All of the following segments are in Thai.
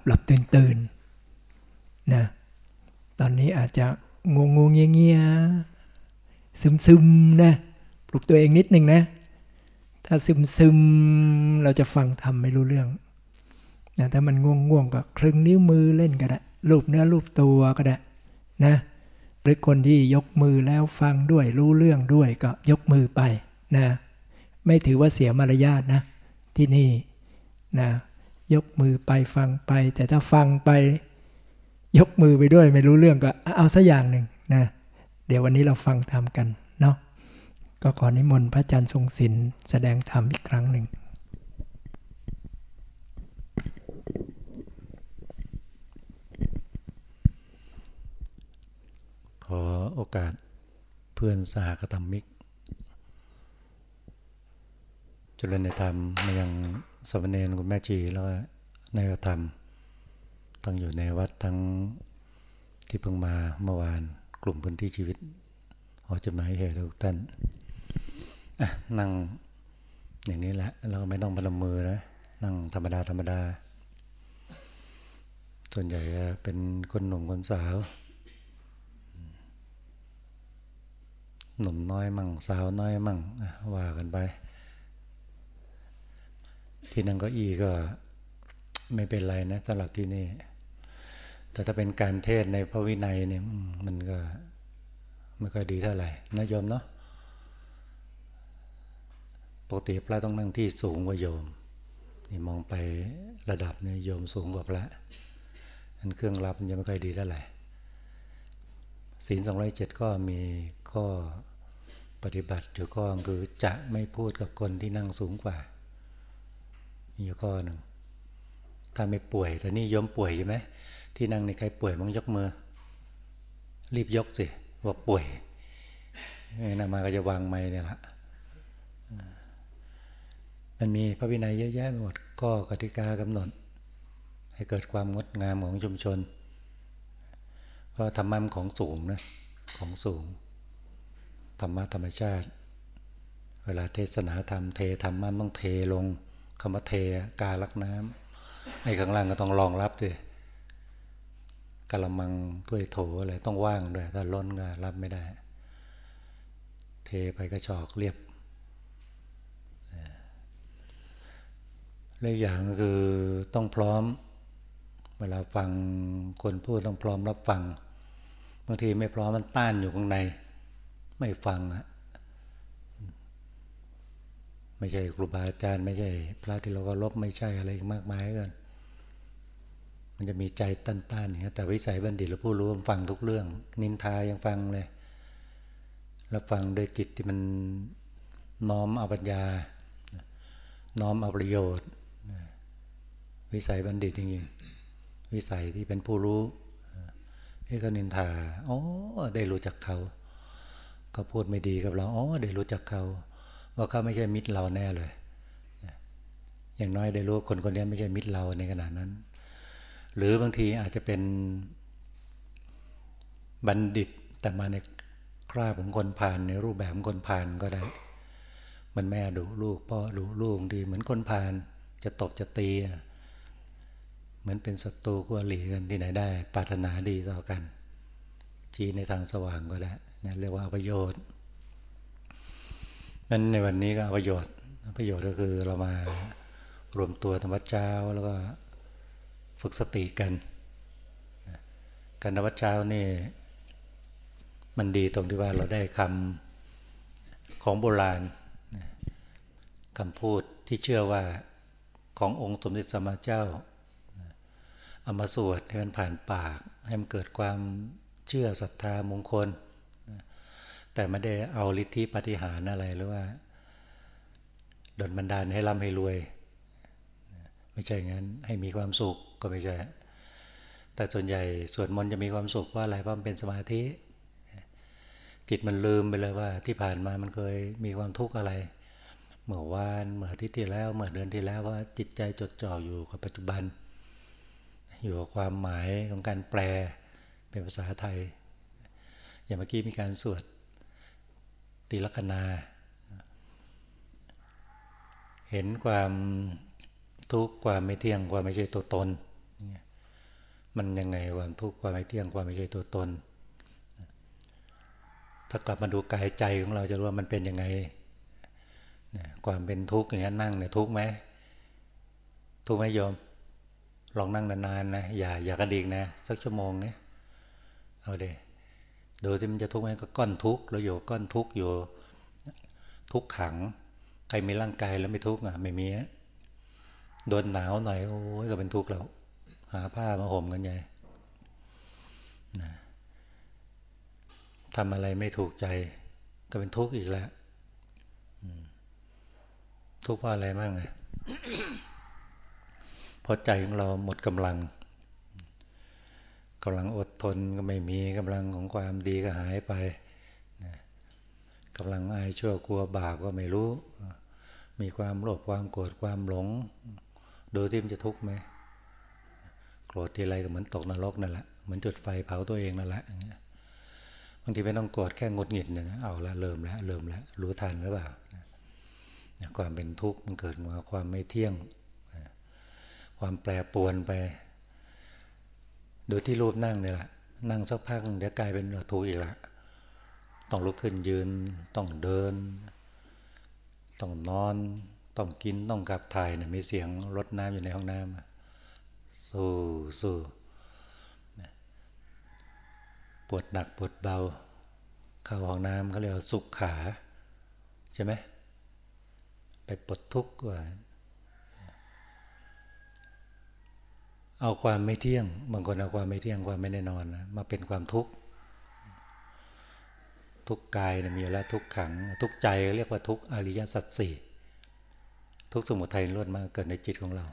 บหลับตื่นตื่นนะตอนนี้อาจจะงงงเงียเงียซึมซึมนะปลุกตัวเองนิดหนึ่งนะ ถ้าซึมซึมเราจะฟังทำไม่รู้เรื่องนะถ้ามันง่วงง่วงก็คลึงนิ้วมือเล่นก็ได้รูปเนื้อรูปตัวก็ได้นะหรือคนที่ยกมือแล้วฟังด้วยรู้เรื่องด้วยก็ยกมือไปนะไม่ถือว่าเสียมารยาทนะที่นี่นะ ยกมือไปฟังไป แต่ถ้าฟังไป ยกมือไปด้วยไม่รู้เรื่องก็เอาสักอย่างหนึ่งนะเดี๋ยววันนี้เราฟังธรรมกันเนาะก็ขอนิมนต์พระอาจารย์ทรงศิลป์แสดงธรรมอีกครั้งหนึ่งขอโอกาสเพื่อนสหกธรรมิกจุลนธรรมมายัง สมณเณรคุณแม่จีแล้วก็ในธรรมตั้งอยู่ในวัดทั้งที่เพิ่งมาเมื่อวานกลุ่มพื้นที่ชีวิตขอจะหมายเหตุทุกท่านนั่งอย่างนี้แหละเราไม่ต้องพนมมือนะนั่งธรรมดาธรรมดา ส่วนใหญ่เป็นคนหนุ่มคนสาว หนุ่มน้อยมั่งสาวน้อยมั่งว่ากันไป ที่นั่งก็อีก็ไม่เป็นไรนะสำหรับที่นี่ แต่ถ้าเป็นการเทศในพระวินัยเนี่ยมันก็ไม่ค่อยดีเท่าไหร่นะโยมเนาะปกติพระต้องนั่งที่สูงกว่าโยมนี่มองไประดับเนี่ยโยมสูงกว่าพระอันเครื่องรับมันยังไม่ค่อยดีเท่าไหร่ศีลสองร้อยเจ็ดก็มีข้อปฏิบัติอยู่ข้อคือจะไม่พูดกับคนที่นั่งสูงกว่า อยู่ข้อหนึ่งถ้าไม่ป่วยแต่นี่โยมป่วยใช่ไหมที่นั่งในใครป่วยมั้งยกมือ รีบยกสิว่าป่วยนามาก็จะวางไม้เนี่ยละมันมีพระวินัยเยอะแยะหมดก็กติกากำหนด ให้เกิดความงดงามของชุมชน เพราะธรรมะของสูงนะของสูง ธรรมะธรรมชาติ เวลาเทศนาธรรมเทธรรมะต้องเทลง คำว่าเทกาลักน้ำไอ้ข้างล่างก็ต้องรองรับด้วยกะละมังถ้วยโถอะไรต้องว่างด้วยถ้าล้นก็รับไม่ได้ เทไปกระชอกเรียบเรื่องอย่างคือต้องพร้อม เวลาฟังคนพูดต้องพร้อมรับฟัง บางทีไม่พร้อมมันต้านอยู่ข้างใน ไม่ฟังอะ ไม่ใช่ครูบาอาจารย์ ไม่ใช่พระที่เราก็ลบไม่ใช่อะไรมากมายกันมันจะมีใจต้านๆอย่างนี้แต่วิสัยบัณฑิตเราผู้รู้ฟังทุกเรื่อง นินทายังฟังเลยแล้วฟังโดยจิตที่มันน้อมเอาปัญญา น้อมเอาประโยชน์ วิสัยบัณฑิตจริงๆวิสัยที่เป็นผู้รู้ที่เขานินทาอ๋อได้รู้จักเขาเขาพูดไม่ดีกับเราอ๋อได้รู้จักเขา ว่าเขาไม่ใช่มิตรเราแน่เลย อย่างน้อยได้รู้คนคนนี้ไม่ใช่มิตรเราในขณะนั้น หรือบางทีอาจจะเป็นบัณฑิตแต่มาในคราบของคนผ่านในรูปแบบของคนผ่านก็ได้ มันแม่ดูลูกพ่อดูลูกดีเหมือนคนผ่านจะตบจะตีเหมือนเป็นศัตรูกัวหลีกันที่ไหนได้ปรารถนาดีต่อกันชี้ในทางสว่างก็ได้นะเรียกว่าประโยชน์ นั้นในวันนี้ก็ประโยชน์ประโยชน์ก็คือเรามารวมตัวธรรมเจ้าแล้วก็ฝึกสติกันการธรรมเจ้านี่มันดีตรงที่ว่าเราได้คำของโบราณคำพูดที่เชื่อว่าขององค์สมเด็จสมมาเจ้าเอามาสวดให้มันผ่านปาก ให้มันเกิดความเชื่อศรัทธามงคล แต่ไม่ได้เอาฤทธิปฏิหารอะไรหรือว่าดลบันดาลให้ร่ำให้รวย ไม่ใช่งั้นให้มีความสุขก็ไม่ใช่แต่ส่วนใหญ่สวดมนต์จะมีความสุขว่าอะไรเพราะมันเป็นสมาธิ จิตมันลืมไปเลยว่า ที่ผ่านมามันเคยมีความทุกข์อะไร เมื่อวานเมื่อที่ที่แล้วเมื่อเดือนที่แล้วว่าจิตใจจดจ่ออยู่กับปัจจุบัน อยู่กับความหมายของการแปลเป็นภาษาไทย อย่างเมื่อกี้มีการสวด ตีลักนาเห็นความทุกข์ความไม่เที่ยงความไม่ใช่ตัวตน มันยังไงความทุกข์ความไม่เที่ยงความไม่ใช่ตัวตน ถ้ากลับมาดูกายใจของเราจะรู้ว่ามันเป็นยังไง ความเป็นทุกข์อย่างนี้นั่งเนี่ยทุกข์ไหมทุกข์ไหมโยม ลองนั่งนานๆนะอย่าอย่ากระดิกนะ สักชั่วโมงเนี่ยเอาเด้ ดูที่มันจะทุกข์ไหมก็ก้อนทุกข์เราอยู่ก้อนทุกข์อยู่ทุกขัง ใครมีร่างกายแล้วไม่ทุกข์อะไม่มีโดนหนาวหน่อยโอ้ยก็เป็นทุกข์แล้ว หาผ้ามาห่มกันใหญ่ทำอะไรไม่ถูกใจ ก็เป็นทุกข์อีกแล้วทุกข์เพราะอะไรบ้างไงเพราะใจของเราหมดกำลัง กำลังอดทนก็ไม่มีกำลังของความดีก็หายไปกำลังอายชั่วกลัวบาปก็ไม่รู้ มีความโลภความโกรธความหลง ดูซิมจะทุกข์ไหมโกรธทีไรก็เหมือนตกนรกนั่นแหละเหมือนจุดไฟเผาตัวเองนั่นแหละบางทีไม่ต้องโกรธแค่งดหงิดเนี่ยนะเอาละเริ่มแล้วเริ่มแล้วรู้ทันหรือเปล่าความเป็นทุกข์มันเกิดมาความไม่เที่ยง ความแปรปวนไป ดูที่รูปนั่งเนี่ยแหละนั่งสักพักเดี๋ยวกลายเป็นทุกข์อีกละต้องลุกขึ้นยืน ต้องเดิน ต้องนอน ต้องกินต้องกับถ่ายเนี่ยมีเสียงรดน้ำอยู่ในห้องน้ำสู้สู้ปวดหนักปวดเบา เข้าห้องน้ำเขาเรียกว่าสุขขา ใช่ไหมไปปลดทุกข์ว่า เอาความไม่เที่ยง บางคนเอาความไม่เที่ยงความไม่แน่นอนนะมาเป็นความทุกข์ทุกกายนะมีแล้วทุกขัง ทุกใจเรียกว่าทุกอริยสัจสี่ทุกสมุทัยล้วนมาเกิดในจิตของเรา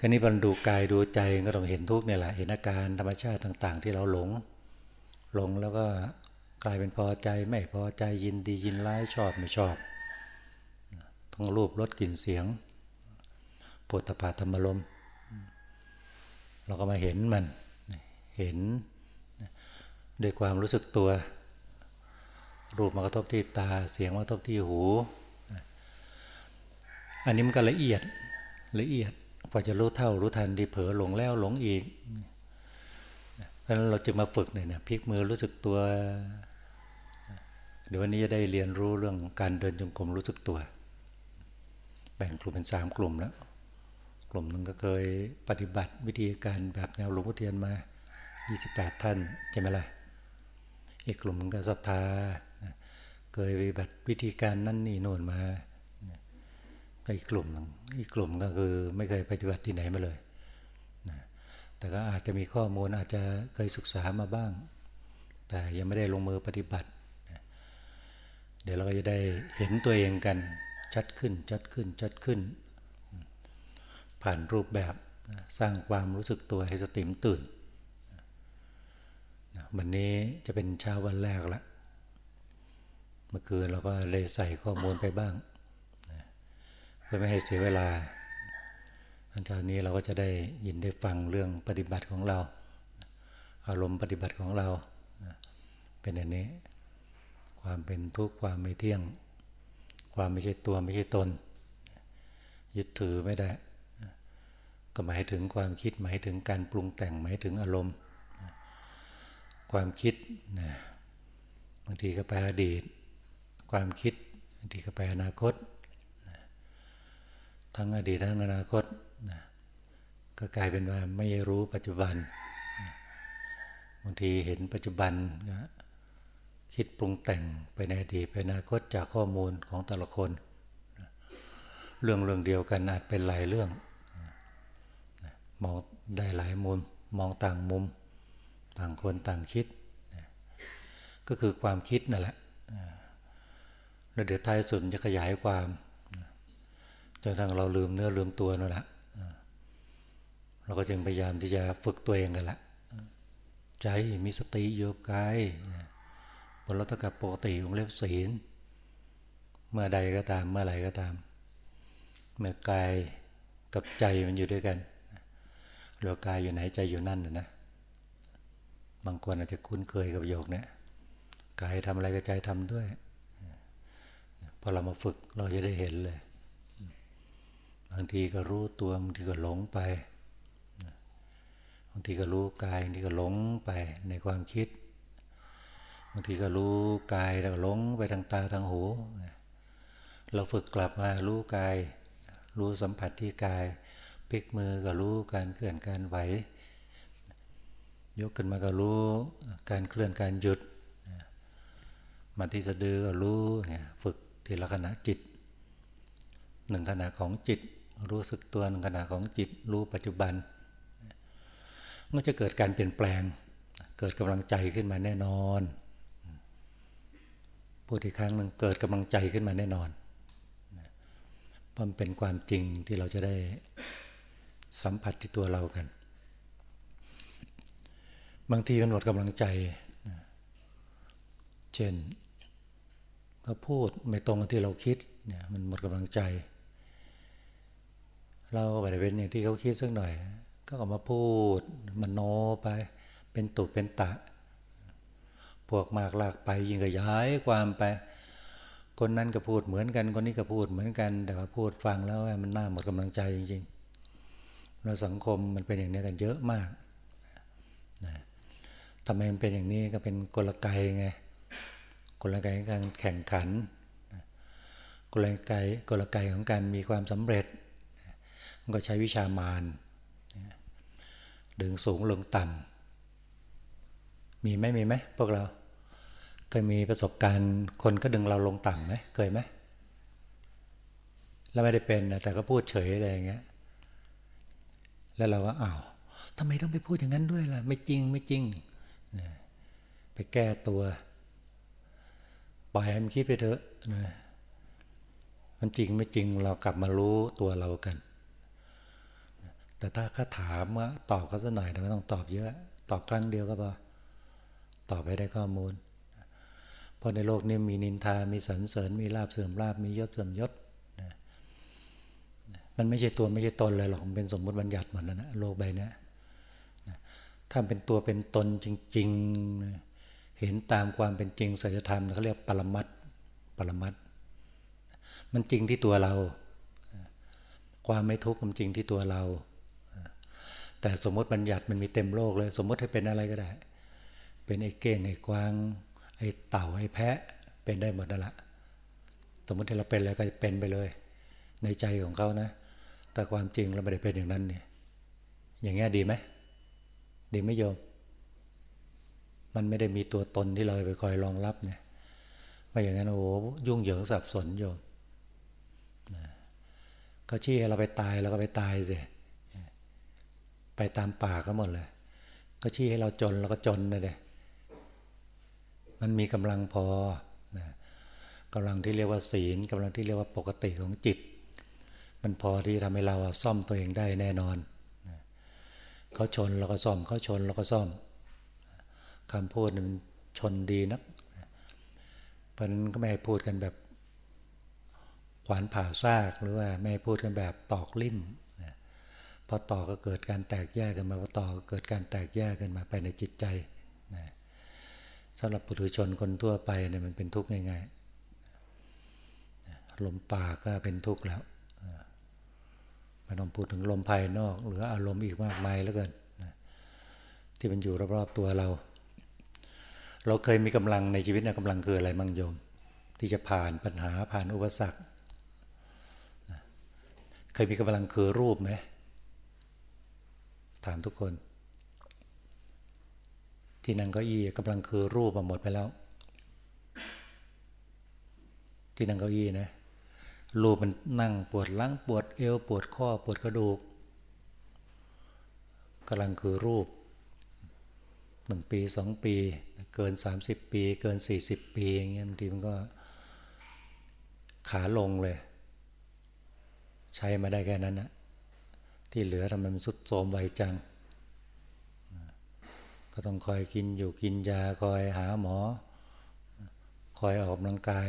คราวนี้บรรดูกายดูใจก็ต้องเห็นทุกเนี่ยแหละเห็นอาการธรรมชาติต่าง ๆ ที่เราหลง หลงแล้วก็กลายเป็นพอใจไม่พอใจยินดียินร้ายชอบไม่ชอบทั้งรูปรสกลิ่นเสียงปุถะพาธรรมลม เราก็มาเห็นมันเห็นด้วยความรู้สึกตัว รูปมากระทบที่ตาเสียงมากระทบที่หู อันนี้มันก็ละเอียดละเอียดกว่าจะรู้เท่ารู้ทันที่เผลอหลงแล้วหลงอีกเพราะฉะนั้นเราจะมาฝึกเนี่ยนะพลิกมือรู้สึกตัวเดี๋ยววันนี้จะได้เรียนรู้เรื่องการเดินจงกรมรู้สึกตัว แบ่งกลุ่มเป็นสามกลุ่มแล้ว กลุ่มหนึ่งก็เคยปฏิบัติวิธีการแบบแนวหลวงพ่อเทียนมา 28 ท่านใช่ไหมล่ะ อีกกลุ่มนึงก็ศรัทธา เคยปฏิบัติวิธีการนั่นนี่โน่นมา ก็อีกกลุ่มนึงอีกกลุ่มก็คือไม่เคยปฏิบัติที่ไหนมาเลย แต่ก็อาจจะมีข้อมูลอาจจะเคยศึกษามาบ้าง แต่ยังไม่ได้ลงมือปฏิบัติ เดี๋ยวเราก็จะได้เห็นตัวเองกันชัดขึ้นชัดขึ้นชัดขึ้น ผ่านรูปแบบสร้างความรู้สึกตัวให้สติมตื่น วันนี้จะเป็นเช้าวันแรกละ เมื่อคืนเราก็เลยใส่ข้อมูลไปบ้าง เพื่อไม่ให้เสียเวลา อันจากนี้เราก็จะได้ยินได้ฟังเรื่องปฏิบัติของเรา อารมณ์ปฏิบัติของเรา เป็นอย่างนี้ ความเป็นทุกข์ความไม่เที่ยง ความไม่ใช่ตัวไม่ใช่ตน ยึดถือไม่ได้ ก็หมายถึงความคิดหมายถึงการปรุงแต่งหมายถึงอารมณ์ ความคิดนะบางทีก็ไปอดีต ความคิดบางทีก็ไปอนาคตทั้งอดีตทั้งอนาคตนะก็กลายเป็นว่าไม่รู้ปัจจุบันบางทีเห็นปัจจุบันนะคิดปรุงแต่งไปในอดีตไปอนาคตจากข้อมูลของแต่ละคนเรื่องเรื่องเดียวกันอาจเป็นหลายเรื่อง มองได้หลายมุม มองต่างมุม ต่างคนต่างคิด ก็คือความคิดนั่นแหละแล้วเดี๋ยวท้ายสุดจะขยายความจนทั้งเราลืมเนื้อลืมตัวนั่นแหละเราก็จึงพยายามที่จะฝึกตัวเองกันละใจมีสติอยู่กับกายบนรัตกับปกติของเล็บศีล เมื่อใดก็ตามเมื่อไหร่ก็ตาม เมื่อกายกับใจมันอยู่ด้วยกัน หรือกายอยู่ไหนใจอยู่นั่นนะบางคนอาจจะคุ้นเคยกับโยกเนี่ยกายทำอะไรก็ใจทำด้วยพอเรามาฝึกเราจะได้เห็นเลย บางทีก็รู้ตัวบางทีก็หลงไปบางทีก็รู้กายบางทีก็หลงไปในความคิดบางทีก็รู้กายแล้วก็หลงไปทางตาทางหูเราฝึกกลับมารู้กาย รู้สัมผัสที่กาย พลิกมือก็รู้การเคลื่อนการไหวยกขึ้นมาก็รู้การเคลื่อนการหยุดมาที่สะดือก็รู้เนี่ยฝึกทีละขณะจิตหนึ่งขณะของจิต รู้สึกตัวหนึ่งขณะของจิต รู้ปัจจุบันมันจะเกิดการเปลี่ยนแปลง เกิดกำลังใจขึ้นมาแน่นอนพูดอีกครั้งหนึ่งเกิดกำลังใจขึ้นมาแน่นอนเพราะมันเป็นความจริงที่เราจะได้ สัมผัสที่ตัวเรากัน บางทีมันหมดกำลังใจ เช่นก็พูดไม่ตรงกับที่เราคิดเนี่ยมันหมดกำลังใจ เราไปเป็นอย่างที่เขาคิดสักหน่อย ก็ออกมาพูดมันโนไป เป็นตุเป็นตะ พวกมากลากไปยิ่งขยายความไป คนนั้นก็พูดเหมือนกัน คนนี้ก็พูดเหมือนกัน แต่ว่าพูดฟังแล้วมันน่าหมดกำลังใจจริงๆ เราสังคมมันเป็นอย่างนี้กันเยอะมากนะทำไมมันเป็นอย่างนี้ก็เป็นกลไกไงกลไกของการแข่งขัน กลไกกลไกของการมีความสำเร็จ มันก็ใช้วิชามารดึงสูงลงต่ำมีไหมมีไหมพวกเรา เคยมีประสบการณ์คนก็ดึงเราลงต่ำไหมเคยไหมแล้วไม่ได้เป็นแต่ก็พูดเฉยอะไรอย่างเงี้ย แล้วเราก็อ้าวทำไมต้องไปพูดอย่างนั้นด้วยล่ะ ไม่จริงไม่จริงไปแก้ตัว ปล่อยให้มันคิดไปเถอะนะมันจริงไม่จริงเรากลับมารู้ตัวเรากัน แต่ถ้าเขาถามว่าตอบเขาสักหน่อยแต่ไม่ต้องตอบเยอะ ตอบครั้งเดียวก็พอตอบไปได้ข้อมูล เพราะในโลกนี้มีนินทา มีสรรเสริญ มีลาบเสื่อมลาบ มียศเสื่อมยศ มันไม่ใช่ตัวไม่ใช่ตนเลยหรอกมันเป็นสมมติบัญญัติหมดแล้วนะโลกใบนี้ถ้าเป็นตัวเป็นตนจริง ๆ เห็นตามความเป็นจริงสัจธรรมเขาเรียกปรมัตปรมัตมันจริงที่ตัวเรา ความไม่ทุกข์มันจริงที่ตัวเรา แต่สมมติบัญญัติมันมีเต็มโลกเลย สมมติให้เป็นอะไรก็ได้ เป็นไอ้เก้งไอ้กวาง ไอ้เต่าไอ้แพะเป็นได้หมดนั่นแหละสมมติที่เราเป็นอะไรก็เป็นไปเลย ในใจของเขานะ แต่ความจริงเราไม่ได้เป็นอย่างนั้นเนี่ย อย่างเงี้ยดีไหมดีไม่โยม มันไม่ได้มีตัวตนที่เราไปคอยรองรับเนี่ยไม่อย่างนั้นโอ้ยุ่งเหยิงสับสนโยมก็ชี้ให้เราไปตายเราก็ไปตายสิไปตามป่าก็หมดเลยก็ชี้ให้เราจนเราก็จนเลยเดมันมีกำลังพอนะกำลังที่เรียกว่าศีลกำลังที่เรียกว่าปกติของจิต มันพอที่ทำให้เราซ่อมตัวเองได้แน่นอนเขาชนเราก็ซ่อมเขาชนเราก็ซ่อมคำพูดมันชนดีนักเพราะนั้นก็ไม่ให้พูดกันแบบขวานผ่าซากหรือว่าไม่ให้พูดกันแบบตอกลิ่มพอต่อก็เกิดการแตกแยกกันมาพอต่อก็เกิดการแตกแยกกันมาไปในจิตใจนะสำหรับปุถุชนคนทั่วไปเนี่ยมันเป็นทุกข์ง่ายๆลมปากก็เป็นทุกข์แล้ว ไม่ต้องพูดถึงลมภายนอก หรืออารมณ์อีกมากมายแล้วกันที่มันอยู่รอบๆตัวเรา เราเคยมีกำลังในชีวิตนะกำลังคืออะไรมั่งโยม ที่จะผ่านปัญหาผ่านอุปสรรคเคยมีกำลังคือรูปไหมถามทุกคน ที่นั่งเก้าอี้กำลังคือรูปมาหมดไปแล้ว ที่นั่งเก้าอี้นะ รูปมันนั่งปวดหลังปวดเอวปวดข้อปวดกระดูกกำลังคือรูปหนึ่งปีสองปี เกินสามสิบปี เกินสี่สิบปีอย่างเงี้ยบางทีมันก็ขาลงเลย ใช้มาได้แค่นั้นนะที่เหลือทำไมมันสุดโทมไวจัง ก็ต้องคอยกินอยู่กินยาคอยหาหมอ คอยออกกำลังกาย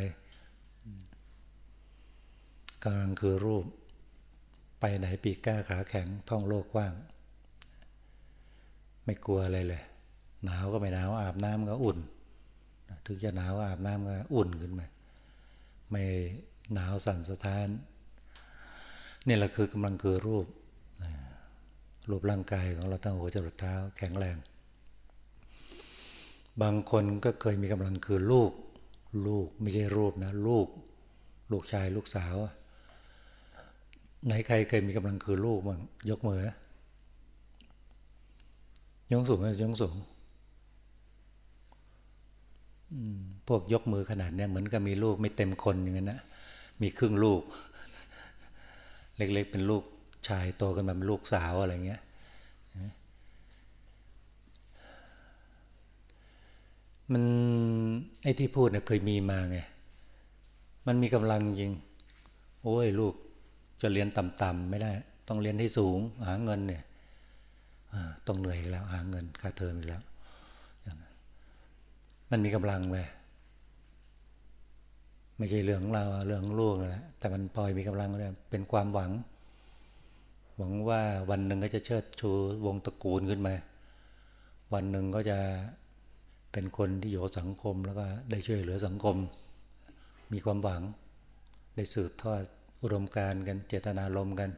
กำลังคือรูป ไปไหนปีกก้าขาแข็งท่องโลกกว้าง ไม่กลัวอะไรเลย หนาวก็ไม่หนาวอาบน้ำก็อุ่น ถึงจะหนาวอาบน้ำก็อุ่นขึ้นมา ไม่หนาวสั่นสะท้านนี่แหละคือกำลังคือรูป รูปร่างกายของเราตั้งหัวจรดเท้าแข็งแรง บางคนก็เคยมีกำลังคือลูก ลูกไม่ใช่รูปนะ ลูก ลูกชายลูกสาว ไหนใครเคยมีกำลังคือลูกบ้างยกมือยกสูงยกสูงพวกยกมือขนาดเนี้ยเหมือนกับมีลูกไม่เต็มคนอย่างนั้นนะมีครึ่งลูก เล็กๆเป็นลูกชายโตกันมาเป็นลูกสาวอะไรเงี้ยมันไอ้ที่พูดเนี่ยเคยมีมาไง มันมีกำลังจริง โอ้ยลูก จะเรียนต่ำๆไม่ได้ ต้องเรียนให้สูง หาเงินเนี่ยต้องเหนื่อยแล้ว หาเงินค่าเทอมอีกแล้ว มันมีกำลังเลยไม่ใช่เรื่องของเราเรื่องลูกนะแต่มันพลอยมีกำลังเลยเป็นความหวัง หวังว่าวันหนึ่งก็จะเชิดชูวงตระกูลขึ้นมา วันหนึ่งก็จะเป็นคนที่อยู่สังคมแล้วก็ได้ช่วยเหลือสังคม มีความหวังได้สืบทอด อุดมการกัน เจตนารมกัน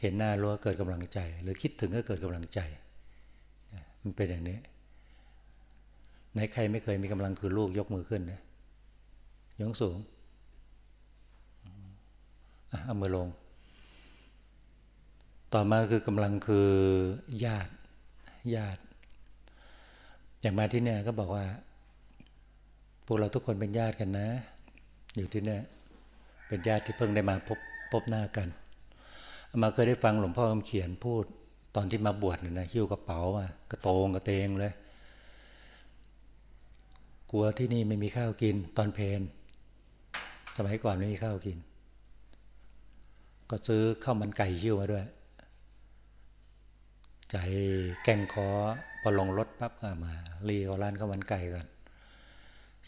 เห็นหน้ารั้วเกิดกำลังใจ หรือคิดถึงก็เกิดกำลังใจ มันเป็นอย่างนี้ไหนใครไม่เคยมีกำลังคือลูกยกมือขึ้นนะยกสูงเอามือลง ต่อมาคือกำลังคือญาติญาติ อย่างมาที่เนี่ยก็บอกว่าพวกเราทุกคนเป็นญาติกันนะ อยู่ที่เนี่ย เป็นญาติที่เพิ่งได้มาพบพบหน้ากันมาเคยได้ฟังหลวงพ่อคำเขียนพูดตอนที่มาบวชเนี่ยนะหิ้วกระเป๋ามากระโตงกระเตงเลย กลัวที่นี่ไม่มีข้าวกินตอนเพนสมัยก่อนไม่มีข้าวกิน ก็ซื้อข้าวมันไก่หิ้วมาด้วย ใจแกงคอพอลงรถปั๊บก็มารีเอาร้านข้าวมันไก่ก่อน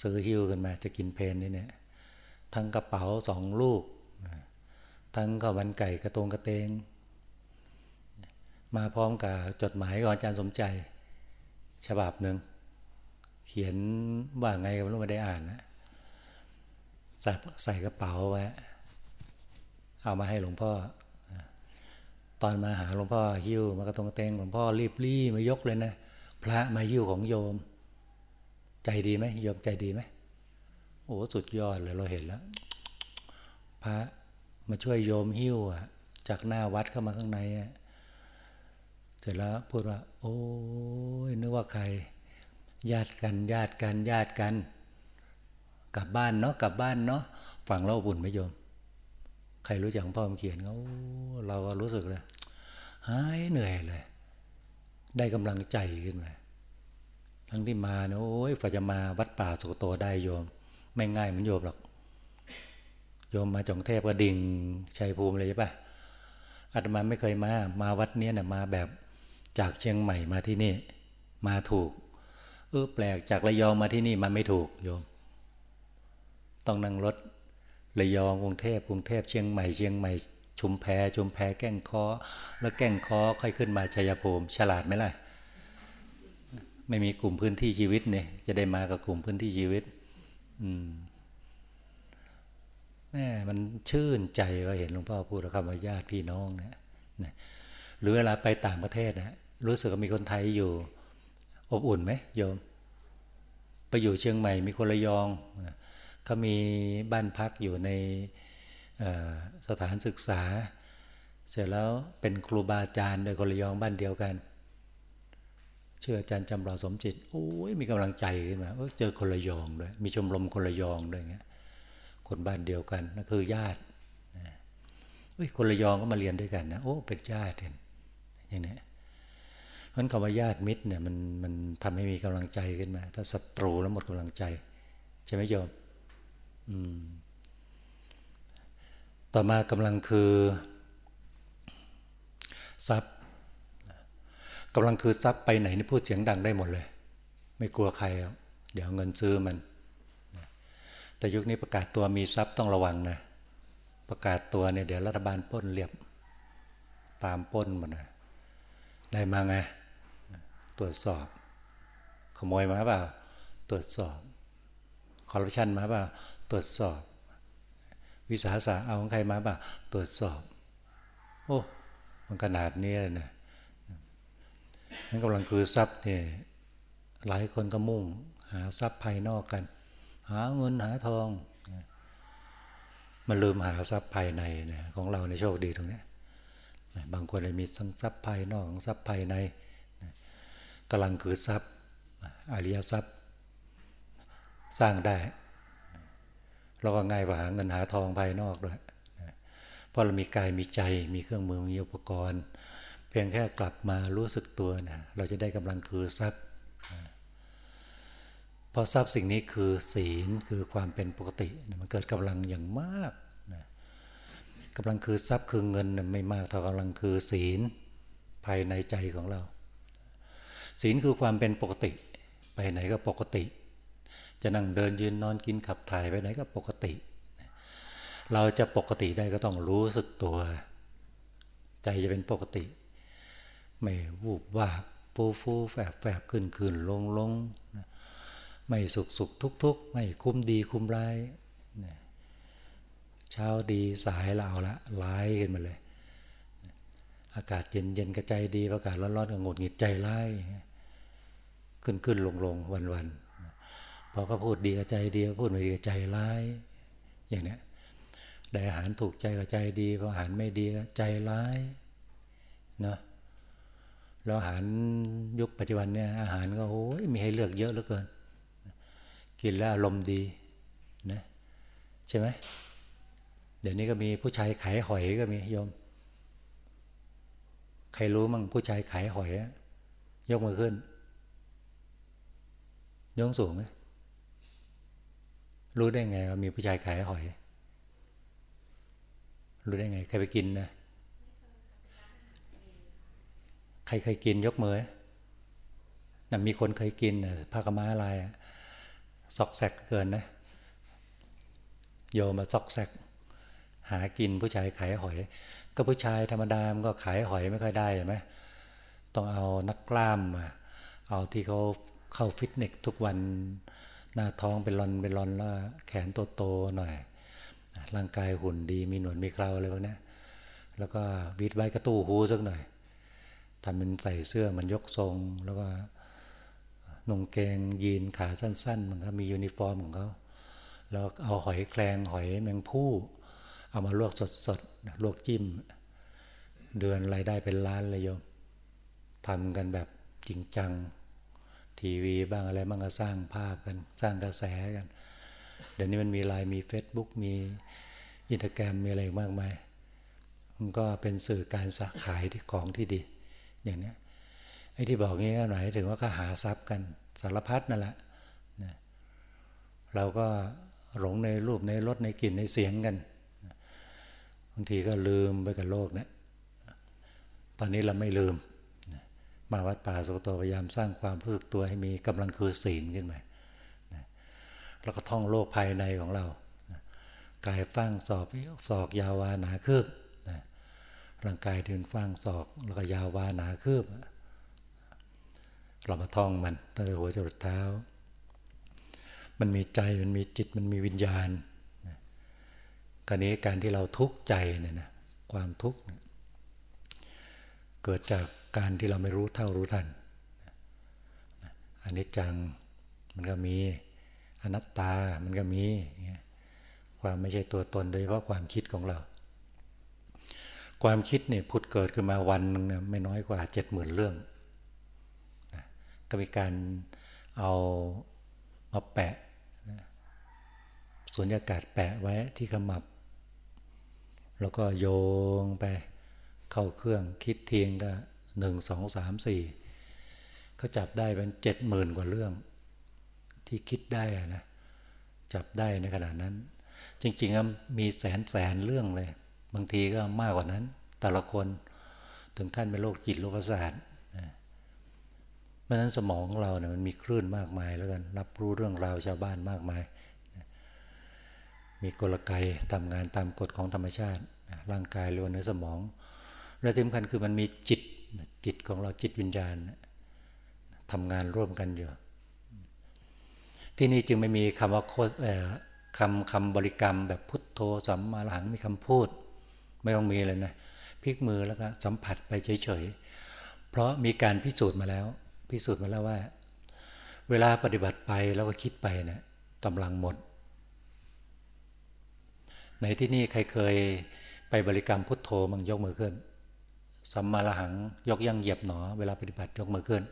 ซื้อหิ้วกันมาจะกินเพนนี่เนี่ย ทั้งกระเป๋าสองลูก ทั้งข้าวมันไก่กระตงกระเตง มาพร้อมกับจดหมายของอาจารย์สมใจ ฉบับหนึ่ง เขียนว่าไงก็ไม่รู้ไม่ได้อ่านนะใส่ใส่กระเป๋าไว้ เอามาให้หลวงพ่อ ตอนมาหาหลวงพ่อหิ้วมากระตรงเตงหลวงพ่อรีบรีมายกเลยนะ พระมาหิ้วของโยม ใจดีไหมโยมใจดีไหม โอ้สุดยอดเลยเราเห็นแล้ว พระมาช่วยโยมหิ้วอะ จากหน้าวัดเข้ามาข้างในอะเสร็จแล้วพูดว่า โอ้ยนึกว่าใคร ญาติกันญาติกันญาติกัน กลับบ้านเนาะกลับบ้านเนาะฟังเราบุญไหมโยม ใครรู้จักพ่อมเขียนเขาเราก็รู้สึกเลยหายเหนื่อยเลย ได้กำลังใจขึ้นมาทั้งที่มาเนะโอ้ยฝ่าจะมาวัดป่าสุโตได้โยม ไม่ง่ายเหมือนโยมหรอก โยมมาจงเทพก็ดิ่งชัยภูมิเลยใช่ปะอาตมาไม่เคยมา มาวัดเนี้ยนี่ยมาแบบจากเชียงใหม่มาที่นี่ มาถูกเออแปลกจากระยองมาที่นี่มาไม่ถูกโยม ต้องนั่งรถระยองกรุงเทพกรุงเทพเชียงใหม่เชียงใหม่ชุมแพชุมแพแก้งคอแล้วแก้งคอค่อยขึ้นมาชัยภูมิฉลาดไหมล่ะ ไม่มีกลุ่มพื้นที่ชีวิตเนี่ยจะได้มากับกลุ่มพื้นที่ชีวิต แม่มันชื่นใจว่าเห็นหลวงพ่อพูดคำว่าญาติพี่น้องเนี่ยนะหรือเวลาไปต่างประเทศนะรู้สึกว่ามีคนไทยอยู่ อบอุ่นไหมโยม ไปอยู่เชียงใหม่มีคนระยองเขามีบ้านพักอยู่ในสถานศึกษา เสร็จแล้วเป็นครูบาอาจารย์โดยคนระยองบ้านเดียวกัน เชื่ออาจารย์จำเราสมจิตโอ้ยมีกำลังใจขึ้นมาเจอคนระยองด้วยมีชมรมคนระยองด้วยเงี้ยคนบ้านเดียวกันนั่นคือญาติคนระยองก็มาเรียนด้วยกันนะโอ้เป็นญาติกันอย่างนี้เพราะคำว่าญาติมิตรเนี่ยมันมันทำให้มีกำลังใจขึ้นมา ถ้าศัตรูแล้วหมดกำลังใจใช่ไหมโยมต่อมากำลังคือ ทรัพย์ กำลังคือทรัพย์ไปไหนนี่พูดเสียงดังได้หมดเลย ไม่กลัวใครเดี๋ยวเงินซื้อมัน แต่ยุคนี้ประกาศตัวมีทรัพย์ต้องระวังนะประกาศตัวเนี่ยเดี๋ยวรัฐบาลป้นเรียบ ตามป้นมันนะได้มาไงตรวจสอบ ขโมยมาเปล่าตรวจสอบคอร์รัปชันมาป่ะตรวจสอบ วิสาสะเอาของใครมาป่ะตรวจสอบ โอ้มันขนาดนี้เลยนะ นั่นกำลังคือทรัพย์เนี่ยหลายคนก็มุ่ง หาทรัพย์ภายนอกกัน หาเงินหาทอง มันลืมหาทรัพย์ภายในนะของเราในโชคดีตรงนี้บางคนเลยมีทั้งทรัพย์ภายนอกทรัพย์ภายในกำลังคือทรัพย์อริยทรัพย์ สร้างได้เราก็ง่ายกว่าหาเงินหาทองภายนอกด้วยเพราะเรามีกายมีใจมีเครื่องมือมีอุปกรณ์ เพียงแค่กลับมารู้สึกตัวนะเราจะได้กำลังคือทรัพย์เพราะทรัพย์สิ่งนี้คือศีลคือความเป็นปกติมันเกิดกำลังอย่างมากนะกำลังคือทรัพย์คือเงินไม่มากเท่ากำลังคือศีลภายในใจของเรา ศีลคือความเป็นปกติ ไปไหนก็ปกติ จะนั่งเดินยืนนอนกินขับถ่ายไปไหนก็ปกติ เราจะปกติได้ก็ต้องรู้สึกตัว ใจจะเป็นปกติ ไม่วูบวาบฟูฟูแฝบแฝบขึ้นขึ้นลงลงไม่สุขสุขทุกทุกไม่คุ้มดีคุ้มร้ายเช้าดีสายเราเอาละร้ายขึ้นมาเลย อากาศเย็นเย็นกระใจดีอากาศร้อนร้อนก็งดหงิดใจร้ายขึ้นขึ้นลงลงวันวันพอเขาพูดดีกระใจดีพูดไม่ดีกระใจร้าย อย่างเนี้ยได้อาหารถูกใจกระใจดีพออาหารไม่ดีใจร้ายเนาะ แล้วอาหารยุคปัจจุบันเนี่ยอาหารก็โอ้ยมีให้เลือกเยอะเหลือเกิน กินแล้วอารมณ์ดีนะใช่ไหมเดี๋ยวนี้ก็มีผู้ชายขายหอยก็มีโยม ใครรู้มั่งผู้ชายขายหอยยกมือขึ้นยกสูงไหรู้ได้ไงว่ามีผู้ชายขายหอย รู้ได้ไง ใครไปกินนะ ใครเคยกินยกมือนะมีคนเคยกินนะผ้ากม้าลายซอกแซกเกินนะ โยมาซอกแซก หากินผู้ชายขายหอย ก็ผู้ชายธรรมดามันก็ขายหอยไม่ค่อยได้ใช่ไหมต้องเอานักกล้ามมาเอาที่เขาเข้าฟิตเนสทุกวันหน้าท้องเป็นรอนเป็นรอนแล้วแขนโตๆหน่อย ร่างกายหุ่นดีมีหนวดมีเคราอะไรพวกนี้แล้วก็วีดไว้กระตุ้มหูสักหน่อย ทำเป็นใส่เสื้อมันยกทรง แล้วก็นุ่งเกงยีนขาสั้นๆมันก็มียูนิฟอร์มของเขาแล้วเอาหอยแครงหอยแมงภู่ เอามาลวกสดๆลวกจิ้ม เดือนรายได้เป็นล้านเลยโยมทำกันแบบจริงจัง ทีวีบ้างอะไรบ้างก็สร้างภาพกันสร้างกระแสกัน เดี๋ยวนี้มันมีไลน์มี Facebook มีอินสตาแกรมมีอะไรมากมายมันก็เป็นสื่อการสาขายที่ของที่ดี อย่างนี้ไอ้ที่บอกงี้ก็หมายถึงว่าก็หาทรัพย์กันสารพัดนั่นแหละนะเราก็หลงในรูปในรสในกลิ่นในเสียงกันบางทีก็ลืมไปกับโลกเนะี่ยตอนนี้เราไม่ลืมมาวัดป่าสุกโตพยายามสร้างความรู้สึกตัวให้มีกำลังคือศีลขึ้นมาแล้วก็ท่องโลกภายในของเรากายฟั่งศอกศอกยาววาหนาคืบ ร่างกายที่มันฟังศอกแล้วก็ยาววาหนาคืบเรามาท่องมันตั้งแต่หัวจรดเท้า มันมีใจมันมีจิตมันมีวิญญาณการนี้การที่เราทุกข์ใจเนี่ยนะความทุกข์เกิดจากการที่เราไม่รู้เท่ารู้ทันอันนี้จังมันก็มีอนัตตามันก็มีความไม่ใช่ตัวตนโดยเฉพาะความคิดของเรา ความคิดเนี่ยพุดเกิดขึ้นมาวันนึงเนี่ยไม่น้อยกว่าเจ็ดหมื่นเรื่องก็มีการเอามาแปะสุญญากาศแปะไว้ที่ขมับ แล้วก็โยงไปเข้าเครื่องคิดเทียงก็หนึ่งสองสามสี่เขาจับได้เป็นเจ็ดหมื่นกว่าเรื่อง ที่คิดได้นะจับได้ในขณะนั้น จริงๆมีแสนแสนเรื่องเลย บางทีก็มากกว่านั้น แต่ละคนถึงขั้นเป็นโรคจิตโรคประสาทเพราะนั้นสมองของเราเนี่ยมันมีคลื่นมากมายแล้วกันรับรู้เรื่องราวชาวบ้านมากมาย มีกลไกทำงานตามกฎของธรรมชาติ ร่างกายหรือว่าเนื้อสมอง และที่สำคัญคือมันมีจิตจิตของเราจิตวิญญาณทำงานร่วมกันอยู่ ที่นี่จึงไม่มีคำว่าคำคำบริกรรมแบบพุทโธสัมมาหลังมีคำพูด ไม่ต้องมีเลยนะพลิกมือแล้วก็สัมผัสไปเฉยๆ เพราะมีการพิสูจน์มาแล้ว พิสูจน์มาแล้วว่า เวลาปฏิบัติไปแล้วก็คิดไปเนะี่ยกำลังหมด ในที่นี่ใครเคยไปบริกรรมพุทโธมังยกมือขึ้นสัมมาละหังยกย่างเหยียบหนอ เวลาปฏิบัติยกมือขึ้น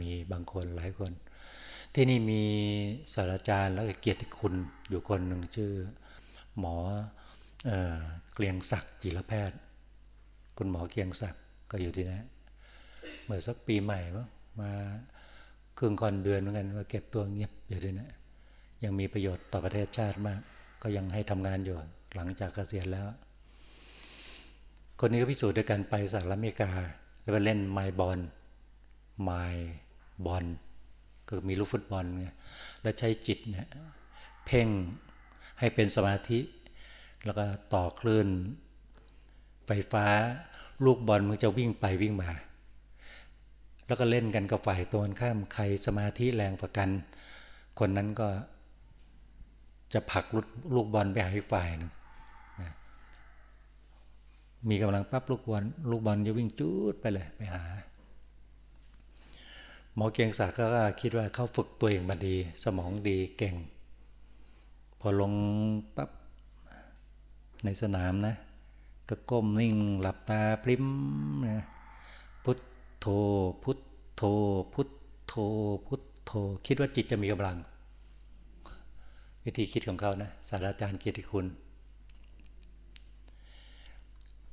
มีบางคนหลายคน ที่นี่มีศาสตราจารย์แล้วก็เกียรติคุณอยู่คนหนึ่งชื่อ หมอ เเกลียงศักดิ์จิรแพทย์ คุณหมอเกลียงศักดิ์ก็อยู่ที่นั่นเมื่อสักปีใหม่มาครึ่งก่อนเดือนเหมือนกันมาเก็บตัวเงียบอยู่ที่นั่นยังมีประโยชน์ต่อประเทศชาติมาก ก็ยังให้ทำงานอยู่หลังจากเกษียณแล้ว คนนี้ก็พิสูจน์ด้วยการไปสหรัฐอเมริกา แล้วไปเล่นไมบอลไมบอลก็มีลูกฟุตบอลไงแล้วใช้จิตเนี่ยเพ่งให้เป็นสมาธิ แล้วก็ต่อคลื่น ไฟฟ้าลูกบอลมันจะวิ่งไปวิ่งมา แล้วก็เล่นกันกับฝ่ายตัวข้ามใครสมาธิแรงประกัน คนนั้นก็จะผลักลูกบอลไปหาอีกฝ่ายนึงนะมีกำลังปั๊บลูกบอลลูกบอลจะวิ่งจูดไปเลยไปหา หมอเกียงศักดิ์ก็คิดว่าเขาฝึกตัวเองมาดี สมองดีเก่ง พอลงปั๊บ ในสนามนะ ก็ก้มนิ่งหลับตาพริมนะพุทโธพุทโธพุทโธพุทโธคิดว่าจิตจะมีกำลัง วิธีคิดของเขานะศาสตราจารย์เกียรติคุณ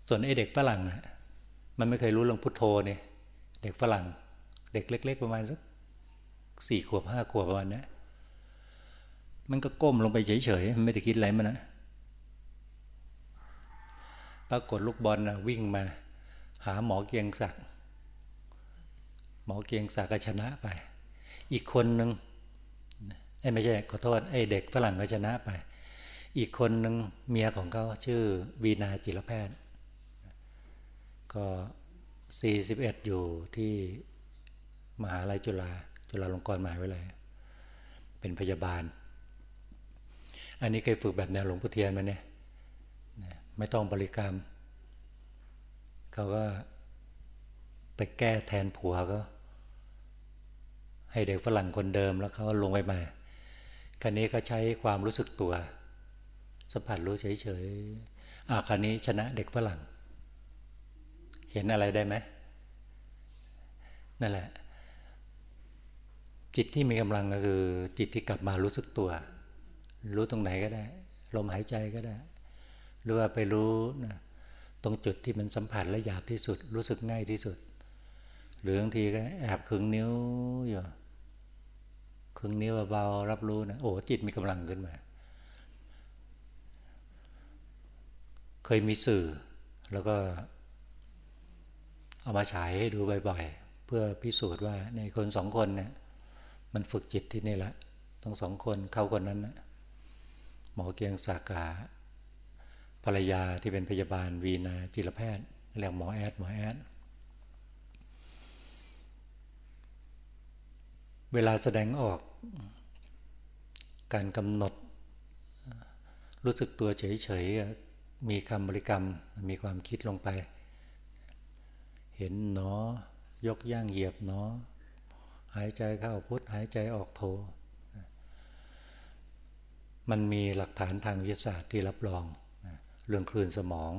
ส่วนไอ้เด็กฝรั่งอะมันไม่เคยรู้เรื่องพุทโธเนี่ยเด็กฝรั่ง เด็กเล็ก ๆ ประมาณสักสี่ขวบห้าขวบประมาณนี้มันก็ก้มลงไปเฉยๆ ไม่ได้คิดอะไรมันนะ รากฏลูกบอลนะวิ่งมาหาหมอเกียงศักดิ์หมอเกียงศักดิ์ก็ชนะไป อีกคนหนึ่งไอ้ไม่ใช่ขอโทษไอ้เด็กฝรั่งก็ชนะไป อีกคนหนึ่งเมียของเขาชื่อวีนาจิรแพทย์ ก็ 41 อยู่ที่มหาลัยจุฬาจุฬาลงกรณ์มหาวิทยาลัยเป็นพยาบาล อันนี้เคยฝึกแบบแนวหลวงพ่อเทียนมาเนี่ย ไม่ต้องบริกรรมเขาก็ไปแก้แทนผัวก็ ให้เด็กฝรั่งคนเดิมแล้วเขาก็ลงไปม่คันนี้ก็ใช้ความรู้สึกตัวสัมผัสรู้เฉยๆอ่าคันนี้ชนะเด็กฝรั่ง เห็นอะไรได้ไหมนั่นแหละ จิตที่มีกำลังก็คือ จิตที่กลับมารู้สึกตัว รู้ตรงไหนก็ได้ ลมหายใจก็ได้ หรือว่าไปรู้นะตรงจุดที่มันสัมผัสและหยาบที่สุด รู้สึกง่ายที่สุด หรือบางทีก็แอบขึงนิ้วอยู่ขึงนิ้วเบาๆรับรู้นะโอ้จิตมีกำลังขึ้นมา เคยมีสื่อแล้วก็เอามาฉายให้ดูบ่อยๆ เพื่อพิสูจน์ว่าในคนสองคนเนี่ยมันฝึกจิตที่นี่แหละทั้งสองคนเข้าคนนั้นนะหมอเกียงสากา ภรรยาที่เป็นพยาบาลวีนาจิรแพทย์เรียกหมอแอดหมอแอดเวลาแสดงออก การกำหนด รู้สึกตัวเฉยๆมีคำบริกรรมมีความคิดลงไป เห็นเนอยกย่างเหยียบเนอ หายใจเข้าพุทหายใจออกโท มันมีหลักฐานทางวิทยาศาสตร์ที่รับรอง เรื่องคลื่นสมอง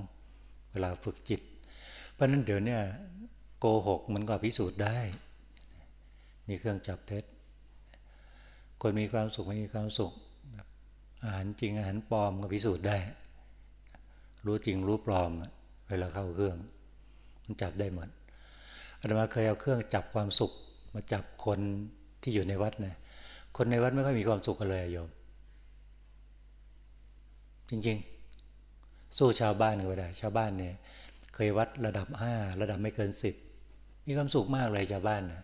เวลาฝึกจิต เพราะนั้นเดี๋ยวนี้โกหกมันก็พิสูจน์ได้ มีเครื่องจับเท็จ คนมีความสุขไม่มีความสุข อาหารจริงอาหารปลอมก็พิสูจน์ได้ รู้จริงรู้ปลอม เวลาเข้าเครื่อง มันจับได้หมดอาตมาเคยเอาเครื่องจับความสุข มาจับคนที่อยู่ในวัดนะคนในวัดไม่ค่อยมีความสุขกันเลยโยม จริงๆ สู้ชาวบ้านก็ไม่ได้ ชาวบ้านเนี่ยเคยวัดระดับห้าระดับไม่เกินสิบมีความสุขมากเลยชาวบ้านนะ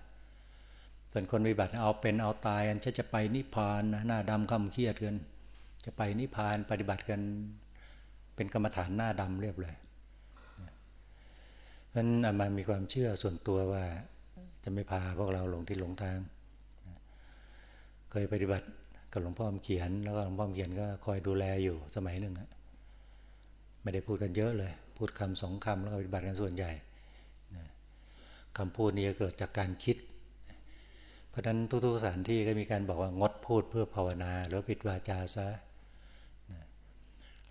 ส่วนคนวิบัติเอาเป็นเอาตายกันจะจะไปนิพพานนะหน้าดำคำเครียดกันจะไปนิพพานปฏิบัติกันเป็นกรรมฐานหน้าดำเรียบเลยเพราะนั้นอามามีความเชื่อส่วนตัวว่าจะไม่พาพวกเราหลงที่หลงทาง เคยปฏิบัติกับหลวงพ่อเขียน แล้วก็หลวงพ่อเขียนก็คอยดูแลอยู่สมัยหนึ่งอะ ไม่ได้พูดกันเยอะเลย พูดคำสองคำแล้วก็ปฏิบัติกันส่วนใหญ่คำพูดนี้เกิดจากการคิด เพราะฉะนั้นทุกๆสถานที่ก็มีการบอกว่างดพูดเพื่อภาวนาหรือปิดวาจาซะ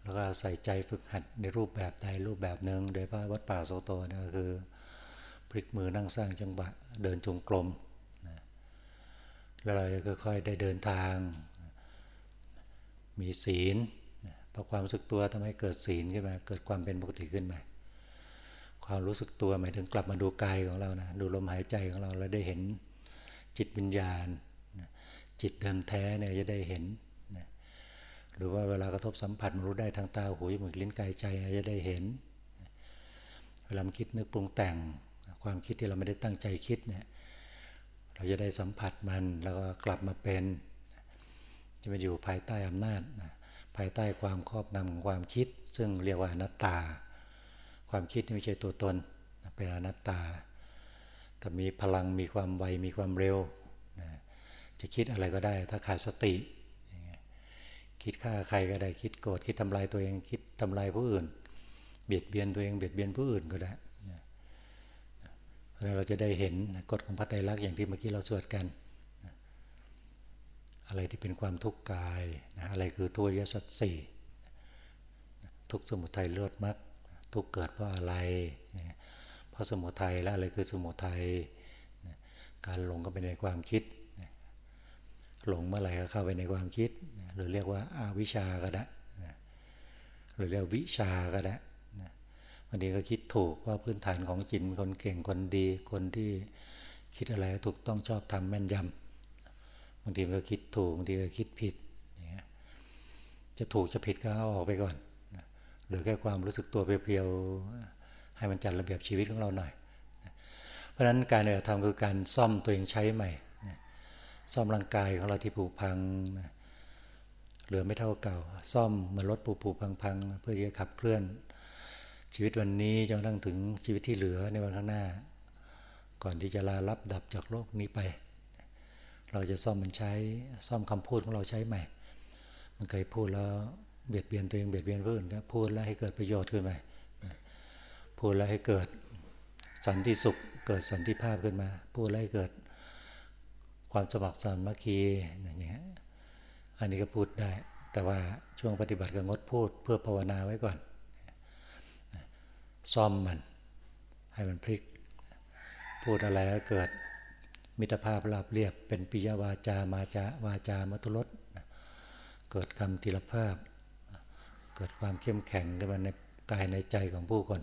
แล้วก็ใส่ใจฝึกหัดในรูปแบบใดรูปแบบหนึ่งโดยพระวัดป่าโสโตนะก็คือพลิกมือนั่งสร้างจังหวะเดินจงกรมนะแล้วเราก็ค่อยได้เดินทาง มีศีล พอความรู้สึกตัวทำให้เกิดศีลขึ้นมา เกิดความเป็นปกติขึ้นมาความรู้สึกตัวหมายถึงกลับมาดูกายของเรานะดูลมหายใจของเราแล้วได้เห็นจิตวิญญาณ จิตเดิมแท้เนี่ยจะได้เห็นหรือว่าเวลากระทบสัมผัสมันรู้ได้ทางตาหูจมูกลิ้นกายใจจะได้เห็นเวลาคิดนึกปรุงแต่งความคิดที่เราไม่ได้ตั้งใจคิดเนี่ยเราจะได้สัมผัสมันแล้วก็กลับมาเป็น จะมาอยู่ภายใต้อำนาจนะ ภายใต้ความครอบงำของความคิด ซึ่งเรียกว่าอนัตตา ความคิดที่ไม่ใช่ตัวตนเป็นอนัตตา ก็มีพลังมีความไวมีความเร็ว จะคิดอะไรก็ได้ ถ้าขาดสติ คิดฆ่าใครก็ได้คิดโกรธคิดทำลายตัวเองคิดทำลายผู้อื่น เบียดเบียนตัวเองเบียดเบียนผู้อื่นก็ได้เราะเราจะได้เห็นกฎของพระไตรลักษณ์อย่างที่เมื่อกี้เราสวดกัน อะไรที่เป็นความทุกข์กายนะอะไรคือทุกยสัตสี่ทุกสมุทัยเลือดมัดทุกเกิดเพราะอะไร เพราะสมุทัยและอะไรคือสมุทัยการหลงก็เป็นในความคิด หลงเมื่อไหร่ก็เข้าไปในความคิด หรือเรียกว่าอาวิชาก็ได้หรือเรียกวิชาก็ได้บางทีก็คิดถูกว่าพื้นฐานของจิตคนเก่งคนดี คนที่คิดอะไรถูกต้องชอบทำแม่นยำ บางทีมันก็คิดถูกบางทีก็คิดผิดจะถูกจะผิดก็เอาออกไปก่อนหรือแค่ความรู้สึกตัวเพียวๆให้มันจัดระเบียบชีวิตของเราหน่อยเพราะฉะนั้นการเดินธรรมคือการซ่อมตัวเองใช้ใหม่ซ่อมร่างกายของเราที่ผุพังเหลือไม่เท่าเก่า ซ่อมมาลดปูปูพังๆเพื่อจะขับเคลื่อนชีวิตวันนี้จนตั้งถึงชีวิตที่เหลือในวันข้างหน้า ก่อนที่จะลาลับดับจากโลกนี้ไป เราจะซ่อมมันใช้ซ่อมคำพูดของเราใช้ใหม่ มันเคยพูดแล้วเบียดเบียนตัวเองเบียดเบียนผู้อื่นก็พูดแล้วให้เกิดประโยชน์ขึ้นมาพูดแล้วให้เกิดสันติสุข เกิดสันติภาพขึ้นมา พูดแล้วให้เกิดความสมัครสมัคคีอย่างเงี้ยอันนี้ก็พูดได้ แต่ว่าช่วงปฏิบัติก็งดพูดเพื่อภาวนาไว้ก่อน ซ่อมมันให้มันพลิก พูดอะไรก็เกิด มิตรภาพราบเรียบ เป็นปิยวาจามาจาวาจามัตุรสเกิดคำทีละภาพ เกิดความเข้มแข็งขึ้นมาในกายในใจของผู้คน